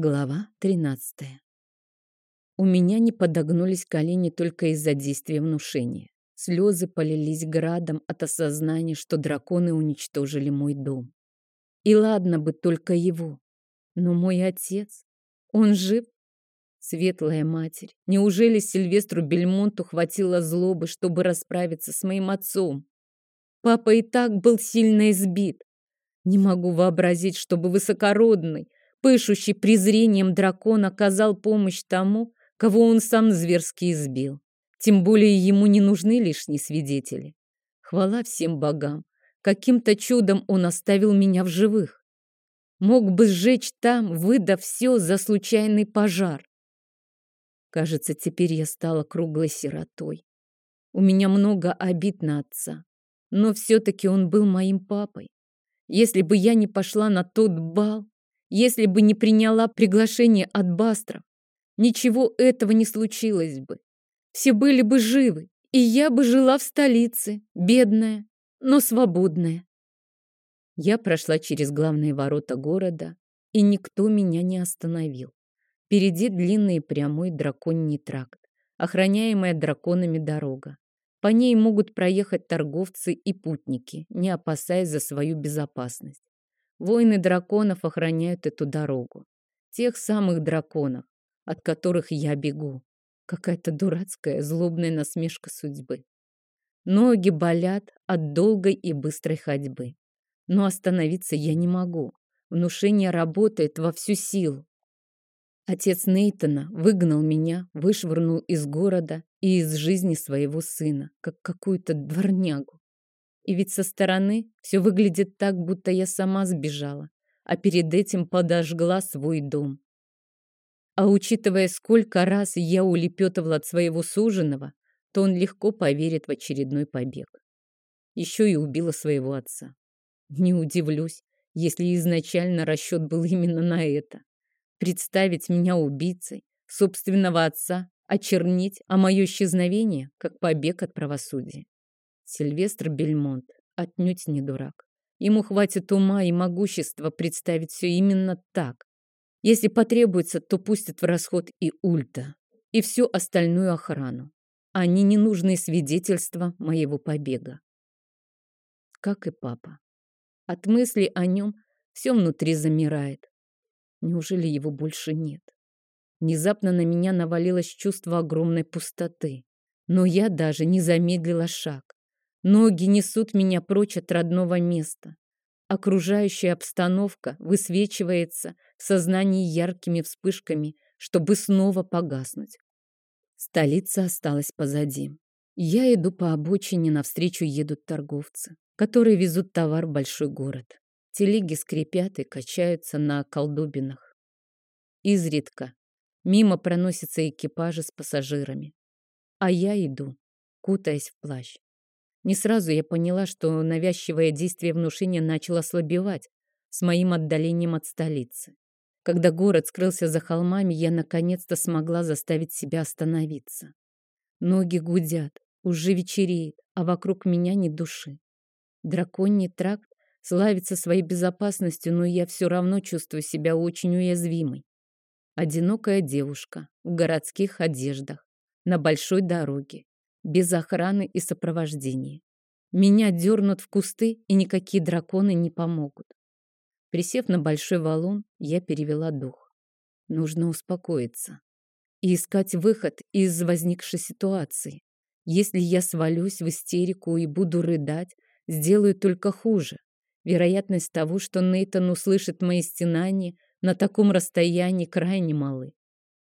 Глава 13. У меня не подогнулись колени только из-за действия внушения. Слезы полились градом от осознания, что драконы уничтожили мой дом. И ладно бы только его. Но мой отец, он жив? Светлая матерь, неужели Сильвестру Бельмонту хватило злобы, чтобы расправиться с моим отцом? Папа и так был сильно избит. Не могу вообразить, чтобы высокородный, пышущий презрением дракон оказал помощь тому, кого он сам зверски избил. Тем более ему не нужны лишние свидетели. Хвала всем богам. Каким-то чудом он оставил меня в живых. Мог бы сжечь там, выдав все за случайный пожар. Кажется, теперь я стала круглой сиротой. У меня много обид на отца. Но все-таки он был моим папой. Если бы я не пошла на тот бал, если бы не приняла приглашение от Бастров, ничего этого не случилось бы. Все были бы живы, и я бы жила в столице, бедная, но свободная. Я прошла через главные ворота города, и никто меня не остановил. Впереди длинный прямой драконий тракт, охраняемая драконами дорога. По ней могут проехать торговцы и путники, не опасаясь за свою безопасность. Воины драконов охраняют эту дорогу. Тех самых драконов, от которых я бегу. Какая-то дурацкая, злобная насмешка судьбы. Ноги болят от долгой и быстрой ходьбы. Но остановиться я не могу. Внушение работает во всю силу. Отец Нейтона выгнал меня, вышвырнул из города и из жизни своего сына, как какую-то дворнягу. И ведь со стороны все выглядит так, будто я сама сбежала, а перед этим подожгла свой дом. А учитывая, сколько раз я улепетывала от своего суженого, то он легко поверит в очередной побег. Еще и убила своего отца. Не удивлюсь, если изначально расчет был именно на это. Представить меня убийцей, собственного отца, очернить, а мое исчезновение, как побег от правосудия. Сильвестр Бельмонт отнюдь не дурак. Ему хватит ума и могущества представить все именно так. Если потребуется, то пустят в расход и ульта, и всю остальную охрану. Они ненужные свидетельства моего побега. Как и папа. От мысли о нем все внутри замирает. Неужели его больше нет? Внезапно на меня навалилось чувство огромной пустоты. Но я даже не замедлила шаг. Ноги несут меня прочь от родного места. Окружающая обстановка высвечивается в сознании яркими вспышками, чтобы снова погаснуть. Столица осталась позади. Я иду по обочине, навстречу едут торговцы, которые везут товар в большой город. Телеги скрипят и качаются на колдобинах. Изредка мимо проносятся экипажи с пассажирами. А я иду, кутаясь в плащ. Не сразу я поняла, что навязчивое действие внушения начало ослабевать с моим отдалением от столицы. Когда город скрылся за холмами, я наконец-то смогла заставить себя остановиться. Ноги гудят, уже вечереет, а вокруг меня ни души. Драконий тракт славится своей безопасностью, но я все равно чувствую себя очень уязвимой. Одинокая девушка в городских одеждах, на большой дороге, без охраны и сопровождения. Меня дернут в кусты, и никакие драконы не помогут. Присев на большой валун, я перевела дух. Нужно успокоиться и искать выход из возникшей ситуации. Если я свалюсь в истерику и буду рыдать, сделаю только хуже. Вероятность того, что Нейтан услышит мои стенания на таком расстоянии, крайне малы.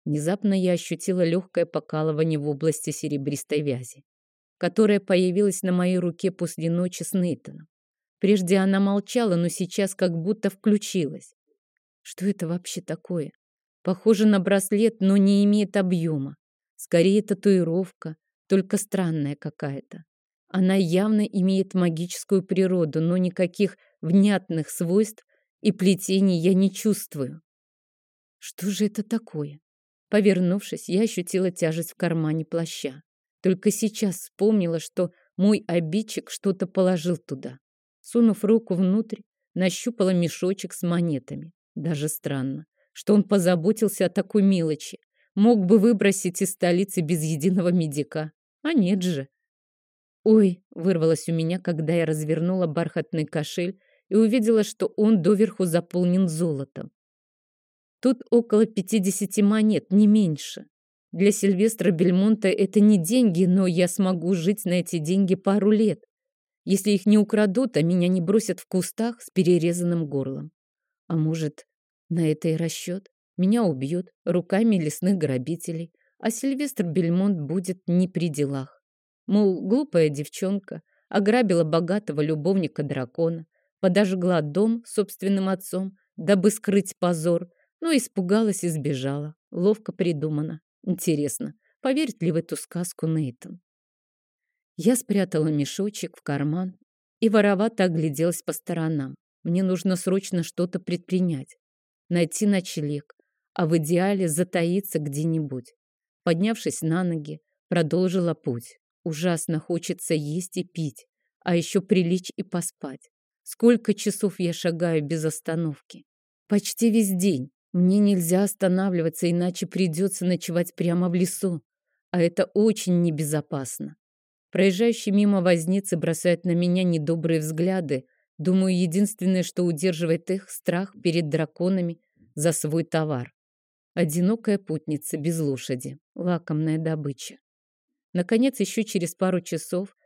Внезапно я ощутила легкое покалывание в области серебристой вязи, которая появилась на моей руке после ночи с Нейтаном. Прежде она молчала, но сейчас как будто включилась. Что это вообще такое? Похоже на браслет, но не имеет объема. Скорее татуировка, только странная какая-то. Она явно имеет магическую природу, но никаких внятных свойств и плетений я не чувствую. Что же это такое? Повернувшись, я ощутила тяжесть в кармане плаща. Только сейчас вспомнила, что мой обидчик что-то положил туда. Сунув руку внутрь, нащупала мешочек с монетами. Даже странно. что он позаботился о такой мелочи. Мог бы выбросить из столицы без единого медика. А нет же. «Ой!» — вырвалось у меня, когда я развернула бархатный кошель и увидела, что он доверху заполнен золотом. Тут около 50 монет, не меньше. Для Сильвестра Бельмонта это не деньги, но я смогу жить на эти деньги пару лет, если их не украдут, а меня не бросят в кустах с перерезанным горлом. А может, на это и расчет? Меня убьют руками лесных грабителей, а Сильвестр Бельмонт будет не при делах. Мол, глупая девчонка ограбила богатого любовника дракона, подожгла дом собственным отцом, дабы скрыть позор, но испугалась и сбежала. Ловко придумано. Интересно, поверит ли в эту сказку Нейтон? Я спрятала мешочек в карман и воровато огляделась по сторонам. Мне нужно срочно что-то предпринять. Найти ночлег, а в идеале затаиться где-нибудь. Поднявшись на ноги, продолжила путь. Ужасно хочется есть и пить, а еще прилечь и поспать. Сколько часов я шагаю без остановки? Почти весь день. Мне нельзя останавливаться, иначе придется ночевать прямо в лесу. А это очень небезопасно. Проезжающий мимо возницы бросает на меня недобрые взгляды. Думаю, единственное, что удерживает их, страх перед драконами за свой товар. Одинокая путница без лошади. Лакомная добыча. Наконец, еще через пару часов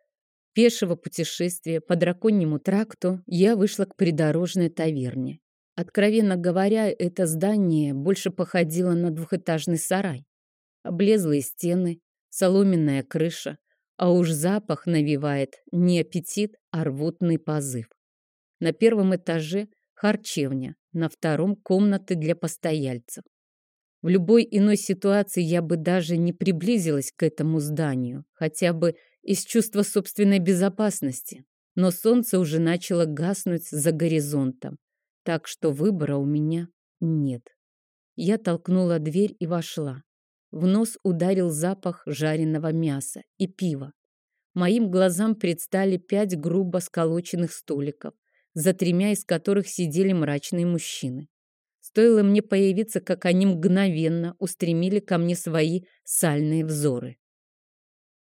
пешего путешествия по драконьему тракту я вышла к придорожной таверне. Откровенно говоря, это здание больше походило на двухэтажный сарай. Облезлые стены, соломенная крыша, а уж запах навевает не аппетит, а рвотный позыв. На первом этаже харчевня, на втором комнаты для постояльцев. В любой иной ситуации я бы даже не приблизилась к этому зданию, хотя бы из чувства собственной безопасности. Но солнце уже начало гаснуть за горизонтом, так что выбора у меня нет. Я толкнула дверь и вошла. В нос ударил запах жареного мяса и пива. Моим глазам предстали пять грубо сколоченных столиков, за тремя из которых сидели мрачные мужчины. Стоило мне появиться, как они мгновенно устремили ко мне свои сальные взоры.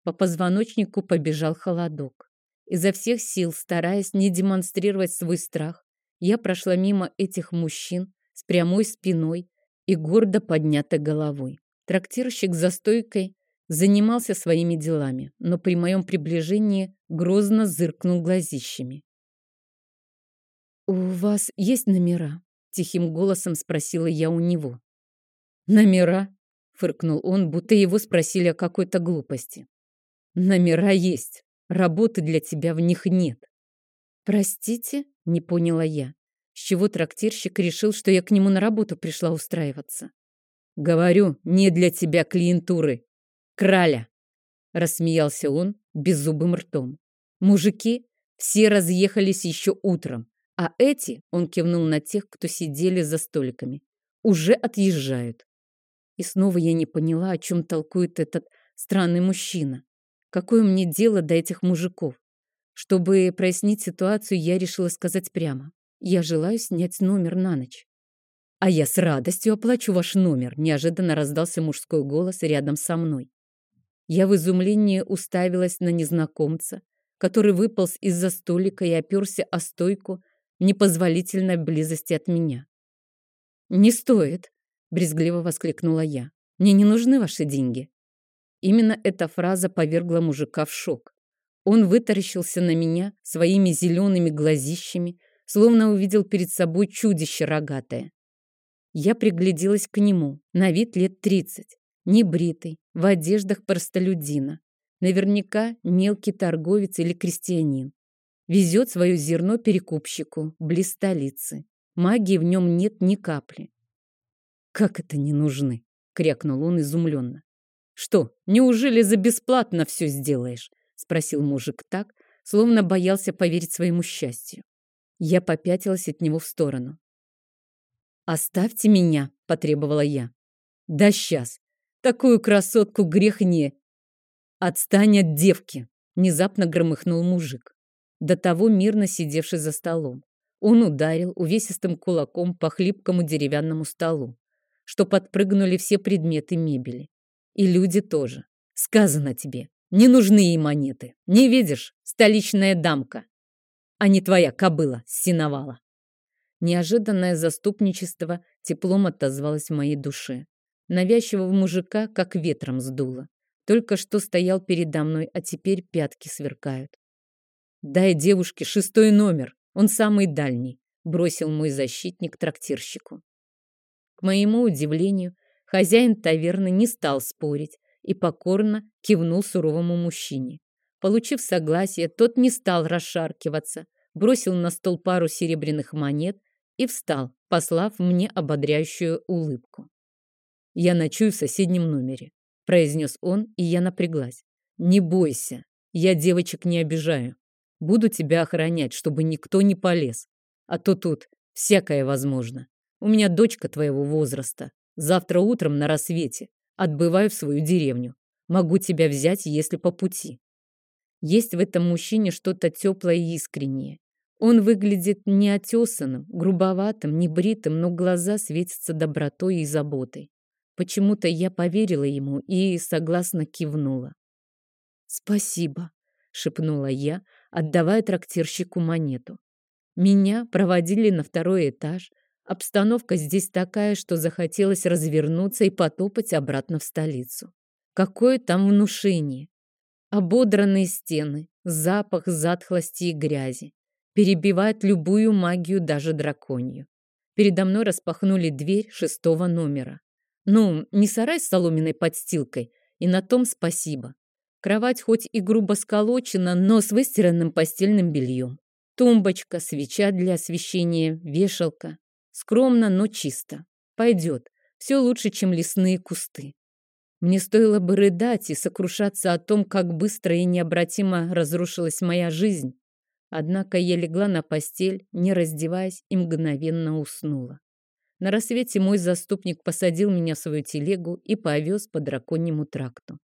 По позвоночнику побежал холодок. Изо всех сил, стараясь не демонстрировать свой страх, я прошла мимо этих мужчин с прямой спиной и гордо поднятой головой. Трактирщик за стойкой занимался своими делами, но при моем приближении грозно зыркнул глазищами. «У вас есть номера?» Тихим голосом спросила я у него. «Номера?» — фыркнул он, будто его спросили о какой-то глупости. «Номера есть. Работы для тебя в них нет». «Простите?» — не поняла я. С чего трактирщик решил, что я к нему на работу пришла устраиваться? «Говорю, не для тебя клиентуры. Краля!» — рассмеялся он беззубым ртом. «Мужики все разъехались еще утром. А эти, он кивнул на тех, кто сидели за столиками, уже отъезжают. И снова я не поняла, о чем толкует этот странный мужчина. Какое мне дело до этих мужиков? Чтобы прояснить ситуацию, я решила сказать прямо. Я желаю снять номер на ночь. «А я с радостью оплачу ваш номер», — неожиданно раздался мужской голос рядом со мной. Я в изумлении уставилась на незнакомца, который выполз из-за столика и оперся о стойку, непозволительной близости от меня. «Не стоит!» — брезгливо воскликнула я. «Мне не нужны ваши деньги». Именно эта фраза повергла мужика в шок. Он вытаращился на меня своими зелеными глазищами, словно увидел перед собой чудище рогатое. Я пригляделась к нему, на вид лет тридцать, небритый, в одеждах простолюдина. Наверняка мелкий торговец или крестьянин. Везет свое зерно перекупщику, близ столицы. Магии в нем нет ни капли. «Как это не нужны?» — крякнул он изумленно. «Что, неужели за бесплатно все сделаешь?» — спросил мужик так, словно боялся поверить своему счастью. Я попятилась от него в сторону. «Оставьте меня!» — потребовала я. «Да сейчас! Такую красотку грех не...» «Отстань от девки!» — внезапно громыхнул мужик до того мирно сидевший за столом. Он ударил увесистым кулаком по хлипкому деревянному столу. что подпрыгнули все предметы мебели. И люди тоже. Сказано тебе, не нужны ей монеты. Не видишь, столичная дамка, а не твоя кобыла синовала. Неожиданное заступничество теплом отозвалось в моей душе. Навязчивого мужика как ветром сдуло. Только что стоял передо мной, а теперь пятки сверкают. «Дай девушке шестой номер, он самый дальний», бросил мой защитник трактирщику. К моему удивлению, хозяин таверны не стал спорить и покорно кивнул суровому мужчине. Получив согласие, тот не стал расшаркиваться, бросил на стол пару серебряных монет и встал, послав мне ободряющую улыбку. «Я ночую в соседнем номере», — произнес он, и я напряглась. «Не бойся, я девочек не обижаю. Буду тебя охранять, чтобы никто не полез. А то тут всякое возможно. У меня дочка твоего возраста. Завтра утром на рассвете отбываю в свою деревню. Могу тебя взять, если по пути». Есть в этом мужчине что-то теплое и искреннее. Он выглядит неотесанным, грубоватым, небритым, но глаза светятся добротой и заботой. Почему-то я поверила ему и согласно кивнула. «Спасибо», — шепнула я, отдавая трактирщику монету. Меня проводили на второй этаж. Обстановка здесь такая, что захотелось развернуться и потопать обратно в столицу. Какое там внушение! Ободранные стены, запах затхлости и грязи перебивает любую магию, даже драконью. Передо мной распахнули дверь шестого номера. Ну, не сарай с соломенной подстилкой, и на том спасибо. Кровать хоть и грубо сколочена, но с выстиранным постельным бельем. Тумбочка, свеча для освещения, вешалка. Скромно, но чисто. Пойдет. Все лучше, чем лесные кусты. Мне стоило бы рыдать и сокрушаться о том, как быстро и необратимо разрушилась моя жизнь. Однако я легла на постель, не раздеваясь, и мгновенно уснула. На рассвете мой заступник посадил меня в свою телегу и повез по драконьему тракту.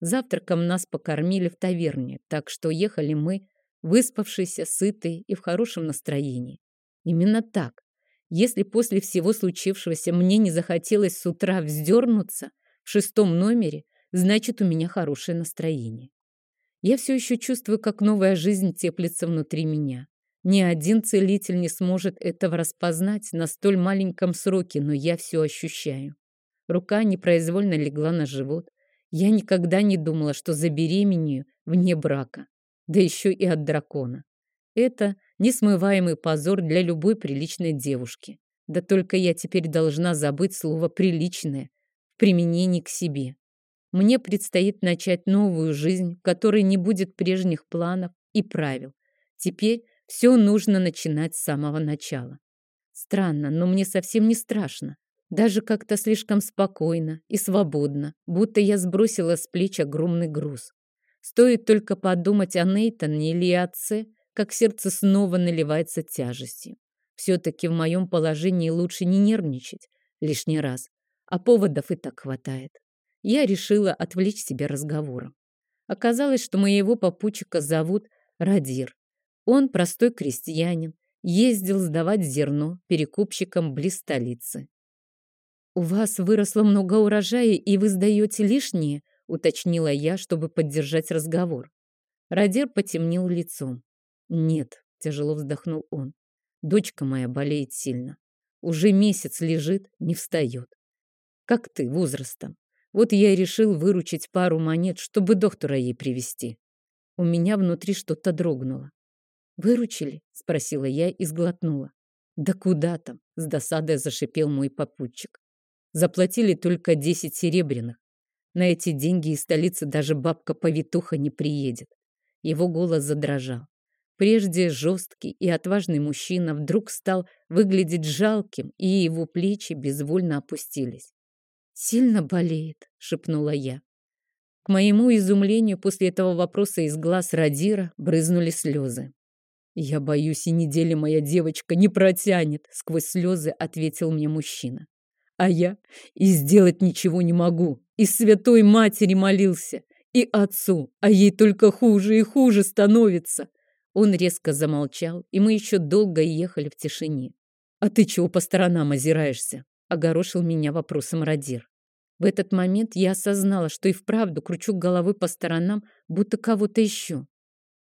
Завтраком нас покормили в таверне, так что ехали мы, выспавшиеся, сытые и в хорошем настроении. Именно так. Если после всего случившегося мне не захотелось с утра вздернуться в шестом номере, значит, у меня хорошее настроение. Я все еще чувствую, как новая жизнь теплится внутри меня. Ни один целитель не сможет этого распознать на столь маленьком сроке, но я все ощущаю. Рука непроизвольно легла на живот. Я никогда не думала, что забеременею вне брака, да еще и от дракона. Это несмываемый позор для любой приличной девушки. Да только я теперь должна забыть слово «приличное» в применении к себе. Мне предстоит начать новую жизнь, в которой не будет прежних планов и правил. Теперь все нужно начинать с самого начала. Странно, но мне совсем не страшно. Даже как-то слишком спокойно и свободно, будто я сбросила с плеч огромный груз. Стоит только подумать о Нейтане или отце, как сердце снова наливается тяжестью. Все-таки в моем положении лучше не нервничать лишний раз, а поводов и так хватает я решила отвлечь себя разговором. Оказалось, что моего попутчика зовут Радир. Он простой крестьянин, ездил сдавать зерно перекупщикам близ столицы. «У вас выросло много урожая, и вы сдаете лишнее?» — уточнила я, чтобы поддержать разговор. Радир потемнел лицом. «Нет», — тяжело вздохнул он, — «дочка моя болеет сильно. Уже месяц лежит, не встает. Как ты возрастом. Вот я и решил выручить пару монет, чтобы доктора ей привести. У меня внутри что-то дрогнуло. «Выручили?» — спросила я и сглотнула. «Да куда там?» — с досадой зашипел мой попутчик. Заплатили только десять серебряных. На эти деньги из столицы даже бабка-повитуха не приедет. Его голос задрожал. Прежде жесткий и отважный мужчина вдруг стал выглядеть жалким, и его плечи безвольно опустились. «Сильно болеет», — шепнула я. К моему изумлению после этого вопроса из глаз Радира брызнули слезы. «Я боюсь, и недели моя девочка не протянет», — сквозь слезы ответил мне мужчина. «А я и сделать ничего не могу. И святой матери молился, и отцу, а ей только хуже и хуже становится». Он резко замолчал, и мы еще долго ехали в тишине. «А ты чего по сторонам озираешься?» огорошил меня вопросом Радир. В этот момент я осознала, что и вправду кручу головой по сторонам, будто кого-то ищу.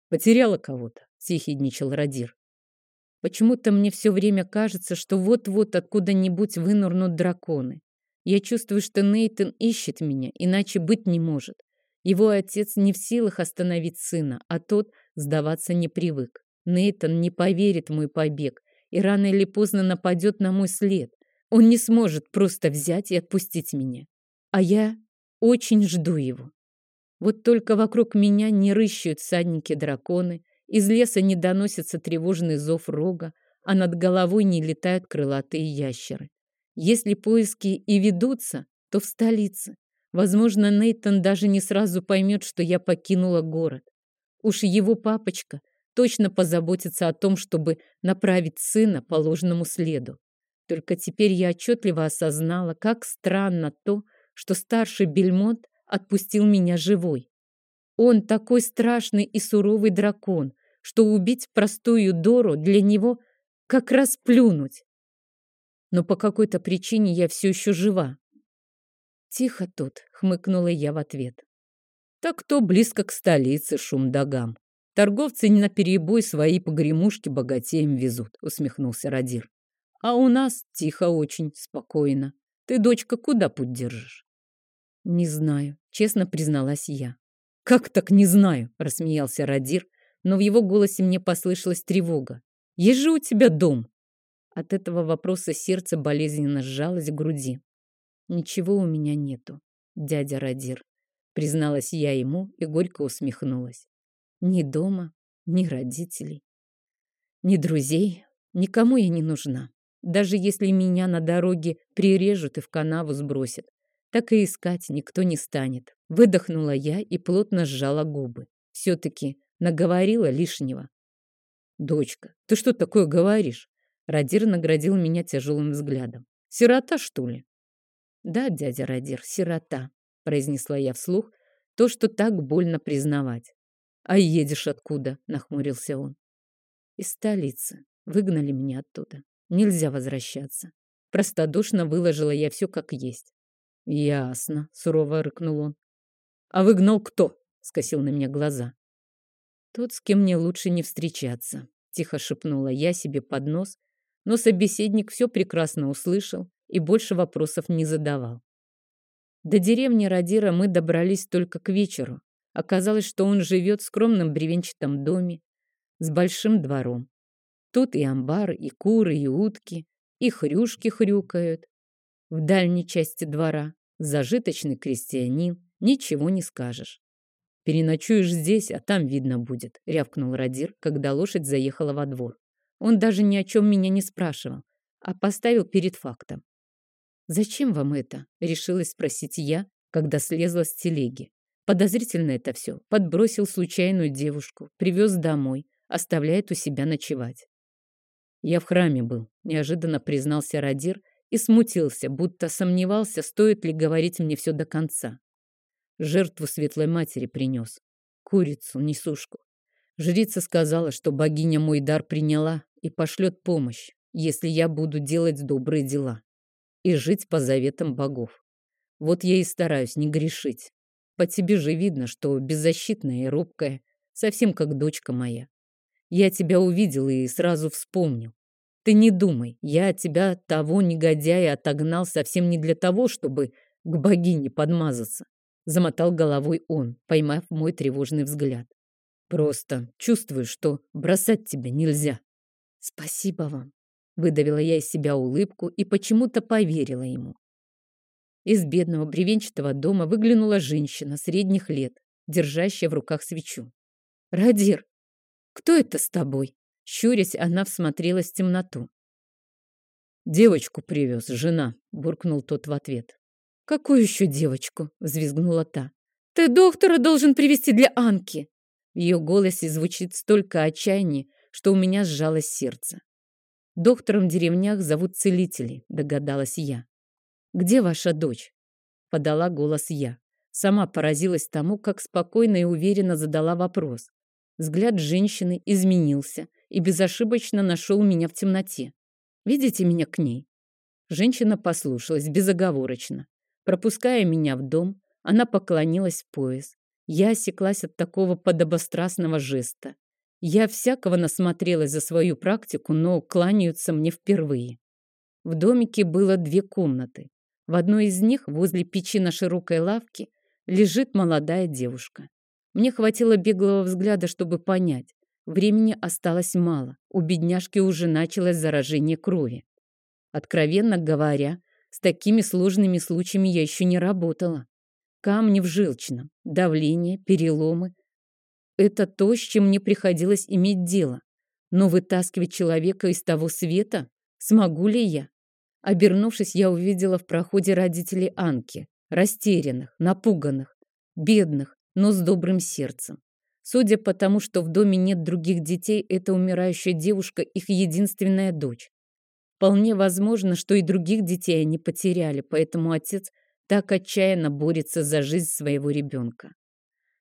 «Потеряла кого-то», — съехидничал Радир. Почему-то мне все время кажется, что вот-вот откуда-нибудь вынурнут драконы. Я чувствую, что Нейтон ищет меня, иначе быть не может. Его отец не в силах остановить сына, а тот сдаваться не привык. Нейтон не поверит мой побег и рано или поздно нападет на мой след. Он не сможет просто взять и отпустить меня. А я очень жду его. Вот только вокруг меня не рыщут садники-драконы, из леса не доносится тревожный зов рога, а над головой не летают крылатые ящеры. Если поиски и ведутся, то в столице. Возможно, Нейтон даже не сразу поймет, что я покинула город. Уж его папочка точно позаботится о том, чтобы направить сына по ложному следу. Только теперь я отчетливо осознала, как странно то, что старший Бельмонт отпустил меня живой. Он такой страшный и суровый дракон, что убить простую Дору для него как раз плюнуть. Но по какой-то причине я все еще жива. «Тихо тут», — хмыкнула я в ответ. «Так кто близко к столице, Шумдагам. Торговцы не наперебой свои погремушки богатеям везут», — усмехнулся Радир. «А у нас тихо очень, спокойно. Ты, дочка, куда путь держишь?» «Не знаю», — честно призналась я. «Как так не знаю?» — рассмеялся Радир, но в его голосе мне послышалась тревога. «Есть же у тебя дом!» От этого вопроса сердце болезненно сжалось в груди. «Ничего у меня нету, дядя Радир», — призналась я ему и горько усмехнулась. «Ни дома, ни родителей, ни друзей, никому я не нужна. Даже если меня на дороге прирежут и в канаву сбросят, так и искать никто не станет. Выдохнула я и плотно сжала губы. Все-таки наговорила лишнего. «Дочка, ты что такое говоришь?» Радир наградил меня тяжелым взглядом. «Сирота, что ли?» «Да, дядя Радир, сирота», — произнесла я вслух, то, что так больно признавать. «А едешь откуда?» — нахмурился он. «Из столицы. Выгнали меня оттуда. Нельзя возвращаться». Простодушно выложила я все как есть. «Ясно», — сурово рыкнул он. «А выгнал кто?» — скосил на меня глаза. «Тот, с кем мне лучше не встречаться», — тихо шепнула я себе под нос, но собеседник все прекрасно услышал и больше вопросов не задавал. До деревни Радира мы добрались только к вечеру. Оказалось, что он живет в скромном бревенчатом доме с большим двором. Тут и амбар, и куры, и утки, и хрюшки хрюкают. В дальней части двора Зажиточный крестьянин, ничего не скажешь. «Переночуешь здесь, а там видно будет», — рявкнул Радир, когда лошадь заехала во двор. Он даже ни о чем меня не спрашивал, а поставил перед фактом. «Зачем вам это?» — решилась спросить я, когда слезла с телеги. Подозрительно это все. Подбросил случайную девушку, привез домой, оставляет у себя ночевать. Я в храме был, неожиданно признался Радир и смутился, будто сомневался, стоит ли говорить мне все до конца. Жертву светлой матери принес. Курицу, несушку. Жрица сказала, что богиня мой дар приняла и пошлет помощь, если я буду делать добрые дела и жить по заветам богов. Вот я и стараюсь не грешить. По тебе же видно, что беззащитная и робкая, совсем как дочка моя. Я тебя увидел и сразу вспомнил. Ты не думай, я от тебя того негодяя отогнал совсем не для того, чтобы к богине подмазаться. Замотал головой он, поймав мой тревожный взгляд. Просто чувствую, что бросать тебя нельзя. Спасибо вам. Выдавила я из себя улыбку и почему-то поверила ему. Из бедного бревенчатого дома выглянула женщина средних лет, держащая в руках свечу. «Радир, кто это с тобой?» Щурясь, она всмотрелась в темноту. «Девочку привез, жена», — буркнул тот в ответ. «Какую еще девочку?» — взвизгнула та. «Ты доктора должен привести для Анки!» В ее голосе звучит столько отчаяния, что у меня сжалось сердце. «Доктором в деревнях зовут целители», — догадалась я. «Где ваша дочь?» — подала голос я. Сама поразилась тому, как спокойно и уверенно задала вопрос. Взгляд женщины изменился, и безошибочно нашел меня в темноте. Видите меня к ней? Женщина послушалась безоговорочно. Пропуская меня в дом, она поклонилась в пояс. Я осеклась от такого подобострастного жеста. Я всякого насмотрелась за свою практику, но кланяются мне впервые. В домике было две комнаты. В одной из них, возле печи на широкой лавке, лежит молодая девушка. Мне хватило беглого взгляда, чтобы понять. Времени осталось мало. У бедняжки уже началось заражение крови. Откровенно говоря, с такими сложными случаями я еще не работала. Камни в желчном, давление, переломы. Это то, с чем мне приходилось иметь дело. Но вытаскивать человека из того света смогу ли я? Обернувшись, я увидела в проходе родителей Анки, растерянных, напуганных, бедных, но с добрым сердцем. Судя по тому, что в доме нет других детей, эта умирающая девушка их единственная дочь. Вполне возможно, что и других детей они потеряли, поэтому отец так отчаянно борется за жизнь своего ребенка.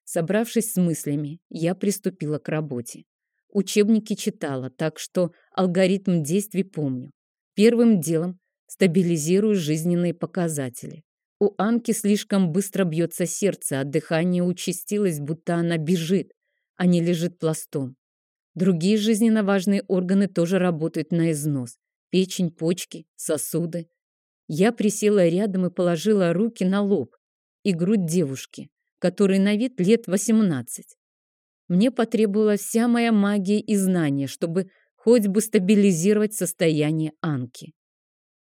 Собравшись с мыслями, я приступила к работе. Учебники читала, так что алгоритм действий помню. Первым делом стабилизирую жизненные показатели. У Анки слишком быстро бьется сердце, а дыхание участилось, будто она бежит, а не лежит пластом. Другие жизненно важные органы тоже работают на износ. Печень, почки, сосуды. Я присела рядом и положила руки на лоб и грудь девушки, которой на вид лет 18. Мне потребовалась вся моя магия и знания, чтобы хоть бы стабилизировать состояние Анки.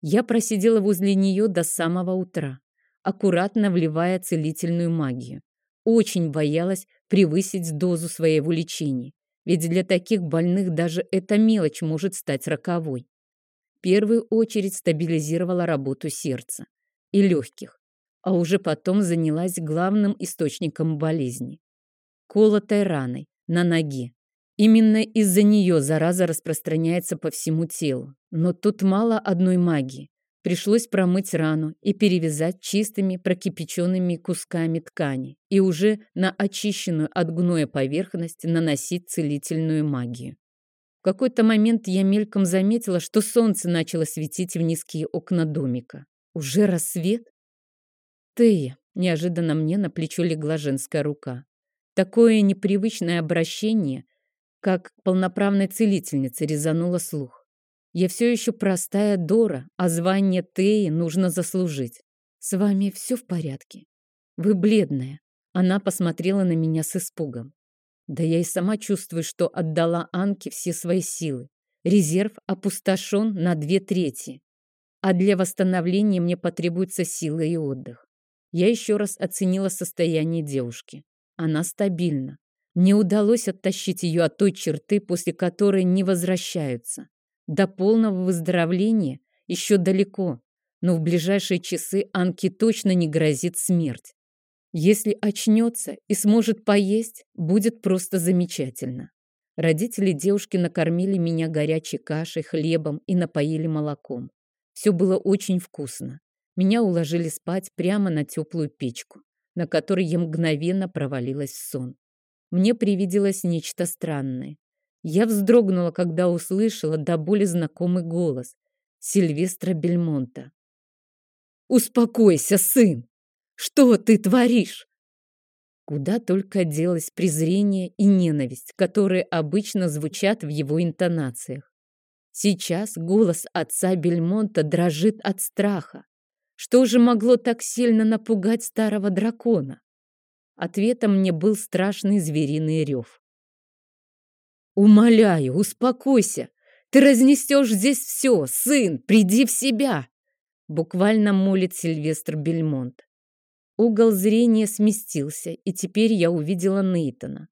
Я просидела возле нее до самого утра, аккуратно вливая целительную магию. Очень боялась превысить дозу своего лечения, ведь для таких больных даже эта мелочь может стать роковой первую очередь стабилизировала работу сердца и легких, а уже потом занялась главным источником болезни – колотой раной на ноге. Именно из-за нее зараза распространяется по всему телу. Но тут мало одной магии. Пришлось промыть рану и перевязать чистыми прокипяченными кусками ткани и уже на очищенную от гноя поверхность наносить целительную магию какой-то момент я мельком заметила, что солнце начало светить в низкие окна домика. Уже рассвет? Тея, неожиданно мне на плечо легла женская рука. Такое непривычное обращение, как полноправной целительнице, резануло слух. Я все еще простая Дора, а звание Теи нужно заслужить. С вами все в порядке? Вы бледная. Она посмотрела на меня с испугом. Да я и сама чувствую, что отдала Анке все свои силы. Резерв опустошен на две трети. А для восстановления мне потребуется сила и отдых. Я еще раз оценила состояние девушки. Она стабильна. Мне удалось оттащить ее от той черты, после которой не возвращаются. До полного выздоровления еще далеко, но в ближайшие часы Анке точно не грозит смерть. Если очнется и сможет поесть, будет просто замечательно. Родители девушки накормили меня горячей кашей, хлебом и напоили молоком. Все было очень вкусно. Меня уложили спать прямо на теплую печку, на которой я мгновенно провалилась в сон. Мне привиделось нечто странное. Я вздрогнула, когда услышала до боли знакомый голос Сильвестра Бельмонта. «Успокойся, сын! Что ты творишь?» Куда только делось презрение и ненависть, которые обычно звучат в его интонациях. Сейчас голос отца Бельмонта дрожит от страха. Что же могло так сильно напугать старого дракона? Ответом мне был страшный звериный рев. «Умоляю, успокойся! Ты разнесешь здесь все! Сын, приди в себя!» Буквально молит Сильвестр Бельмонт. Угол зрения сместился, и теперь я увидела Нейтона.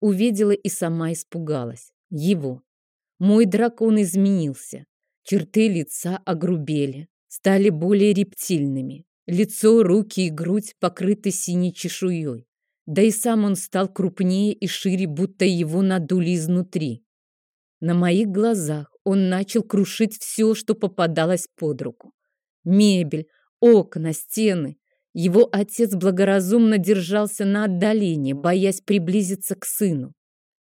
Увидела и сама испугалась. Его. Мой дракон изменился. Черты лица огрубели, стали более рептильными. Лицо, руки и грудь покрыты синей чешуей. Да и сам он стал крупнее и шире, будто его надули изнутри. На моих глазах он начал крушить все, что попадалось под руку. Мебель, окна, стены. Его отец благоразумно держался на отдалении, боясь приблизиться к сыну.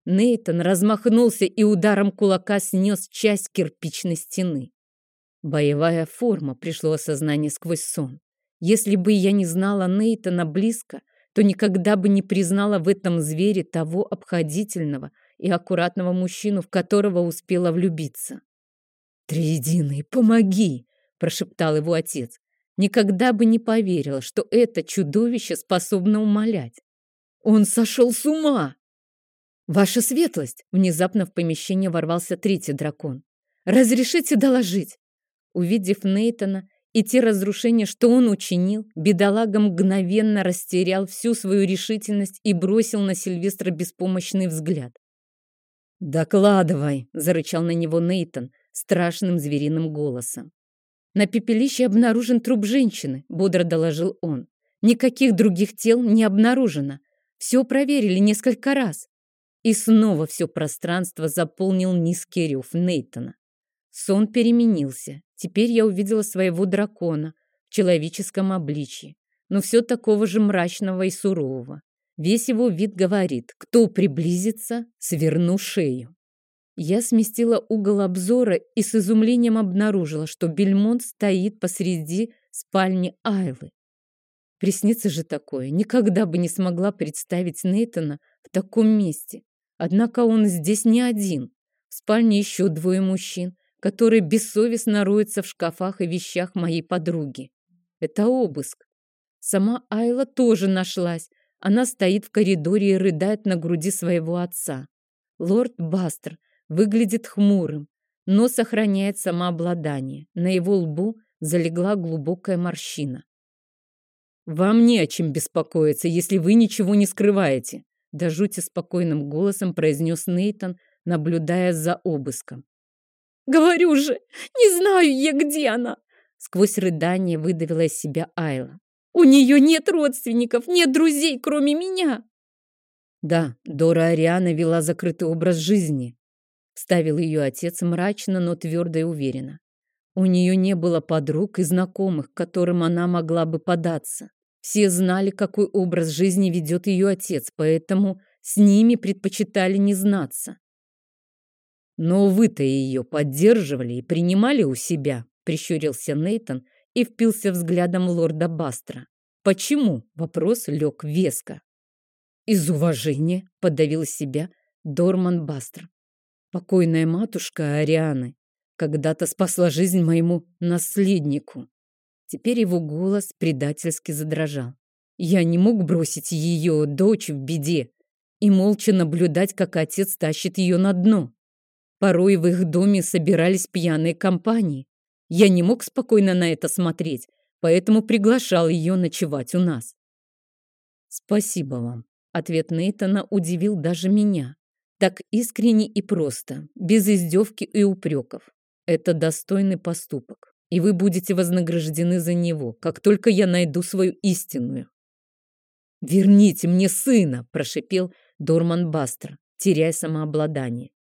Нейтон размахнулся и ударом кулака снес часть кирпичной стены. Боевая форма, пришло осознание сквозь сон. Если бы я не знала Нейтана близко, то никогда бы не признала в этом звере того обходительного и аккуратного мужчину, в которого успела влюбиться. «Триединый, помоги!» – прошептал его отец. Никогда бы не поверила, что это чудовище способно умолять. Он сошел с ума! Ваша светлость! Внезапно в помещение ворвался третий дракон. Разрешите доложить? Увидев Нейтона и те разрушения, что он учинил, бедолага мгновенно растерял всю свою решительность и бросил на Сильвестра беспомощный взгляд. «Докладывай!» – зарычал на него Нейтон страшным звериным голосом. «На пепелище обнаружен труп женщины», — бодро доложил он. «Никаких других тел не обнаружено. Все проверили несколько раз». И снова все пространство заполнил низкий рев Нейтона. Сон переменился. Теперь я увидела своего дракона в человеческом обличье, но все такого же мрачного и сурового. Весь его вид говорит, кто приблизится, сверну шею. Я сместила угол обзора и с изумлением обнаружила, что Бельмонт стоит посреди спальни Айлы. Приснится же такое. Никогда бы не смогла представить Нейтана в таком месте. Однако он здесь не один. В спальне еще двое мужчин, которые бессовестно роются в шкафах и вещах моей подруги. Это обыск. Сама Айла тоже нашлась. Она стоит в коридоре и рыдает на груди своего отца. Лорд Бастер выглядит хмурым, но сохраняет самообладание. На его лбу залегла глубокая морщина. «Вам не о чем беспокоиться, если вы ничего не скрываете», до жути спокойным голосом произнес Нейтон, наблюдая за обыском. «Говорю же, не знаю я, где она!» Сквозь рыдание выдавила из себя Айла. «У нее нет родственников, нет друзей, кроме меня!» Да, Дора Ариана вела закрытый образ жизни, Ставил ее отец мрачно, но твердо и уверенно. У нее не было подруг и знакомых, к которым она могла бы податься. Все знали, какой образ жизни ведет ее отец, поэтому с ними предпочитали не знаться. «Но вы-то ее поддерживали и принимали у себя», — прищурился Нейтон и впился взглядом лорда Бастра. «Почему?» — вопрос лег веско. «Из уважения», — подавил себя Дорман Бастр. Покойная матушка Арианы когда-то спасла жизнь моему наследнику. Теперь его голос предательски задрожал. Я не мог бросить ее дочь в беде и молча наблюдать, как отец тащит ее на дно. Порой в их доме собирались пьяные компании. Я не мог спокойно на это смотреть, поэтому приглашал ее ночевать у нас. «Спасибо вам», — ответ Нейтана удивил даже меня. Так искренне и просто, без издевки и упреков. Это достойный поступок, и вы будете вознаграждены за него, как только я найду свою истинную. «Верните мне сына!» – прошипел Дорман Бастер, теряя самообладание.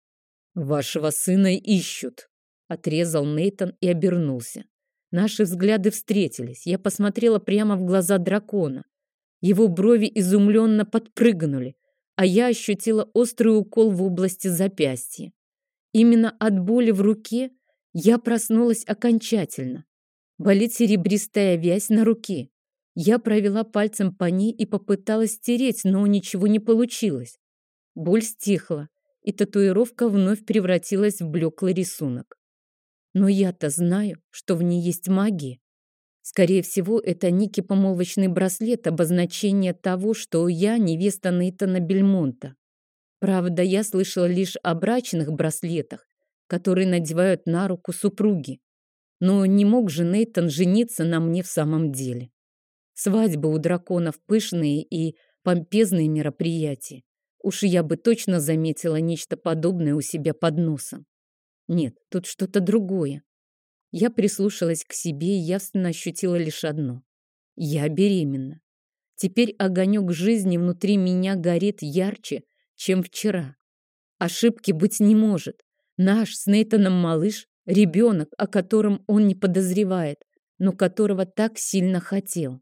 «Вашего сына ищут!» – отрезал Нейтон и обернулся. Наши взгляды встретились. Я посмотрела прямо в глаза дракона. Его брови изумленно подпрыгнули, а я ощутила острый укол в области запястья. Именно от боли в руке я проснулась окончательно. Болит серебристая вязь на руке. Я провела пальцем по ней и попыталась стереть, но ничего не получилось. Боль стихла, и татуировка вновь превратилась в блеклый рисунок. Но я-то знаю, что в ней есть магия. Скорее всего, это некий помолвочный браслет, обозначение того, что я невеста Нейтана Бельмонта. Правда, я слышала лишь о брачных браслетах, которые надевают на руку супруги. Но не мог же Нейтан жениться на мне в самом деле. Свадьба у драконов пышные и помпезные мероприятия. Уж я бы точно заметила нечто подобное у себя под носом. Нет, тут что-то другое. Я прислушалась к себе и явственно ощутила лишь одно. Я беременна. Теперь огонек жизни внутри меня горит ярче, чем вчера. Ошибки быть не может. Наш с Нейтаном малыш — ребенок, о котором он не подозревает, но которого так сильно хотел.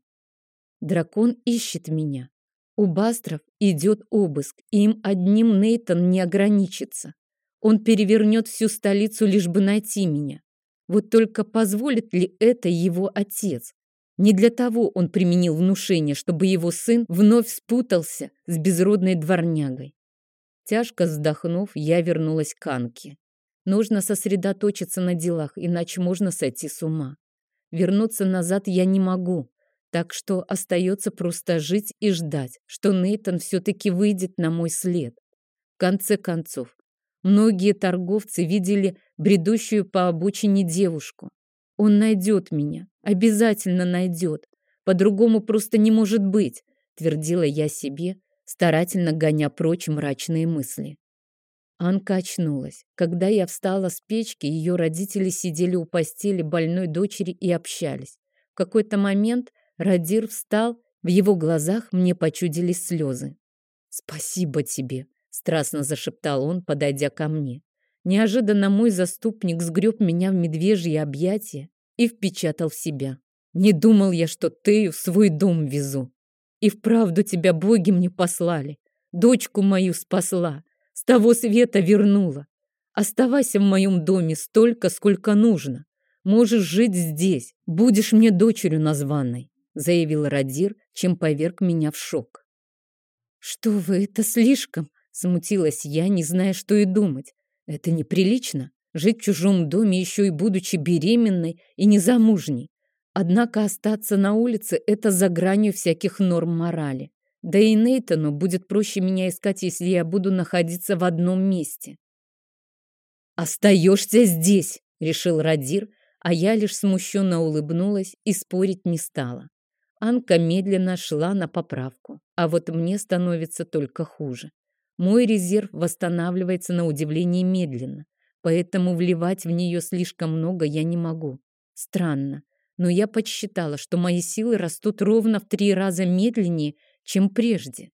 Дракон ищет меня. У Бастров идет обыск, и им одним Нейтан не ограничится. Он перевернет всю столицу, лишь бы найти меня. Вот только позволит ли это его отец? Не для того он применил внушение, чтобы его сын вновь спутался с безродной дворнягой. Тяжко вздохнув, я вернулась к Анке. Нужно сосредоточиться на делах, иначе можно сойти с ума. Вернуться назад я не могу, так что остается просто жить и ждать, что Нейтон все-таки выйдет на мой след. В конце концов, многие торговцы видели бредущую по обочине девушку. Он найдет меня, обязательно найдет. По-другому просто не может быть, твердила я себе, старательно гоня прочь мрачные мысли. Анка очнулась. Когда я встала с печки, ее родители сидели у постели больной дочери и общались. В какой-то момент Радир встал, в его глазах мне почудились слезы. «Спасибо тебе», — страстно зашептал он, подойдя ко мне. Неожиданно мой заступник сгреб меня в медвежье объятия и впечатал в себя. Не думал я, что ты в свой дом везу. И вправду тебя боги мне послали. Дочку мою спасла, с того света вернула. Оставайся в моем доме столько, сколько нужно. Можешь жить здесь, будешь мне дочерью названной, заявил Радир, чем поверг меня в шок. Что вы, это слишком, смутилась я, не зная, что и думать. Это неприлично. Жить в чужом доме, еще и будучи беременной и незамужней. Однако остаться на улице – это за гранью всяких норм морали. Да и Нейтану будет проще меня искать, если я буду находиться в одном месте. «Остаешься здесь!» – решил Радир, а я лишь смущенно улыбнулась и спорить не стала. Анка медленно шла на поправку, а вот мне становится только хуже. Мой резерв восстанавливается на удивление медленно, поэтому вливать в нее слишком много я не могу. Странно, но я подсчитала, что мои силы растут ровно в три раза медленнее, чем прежде.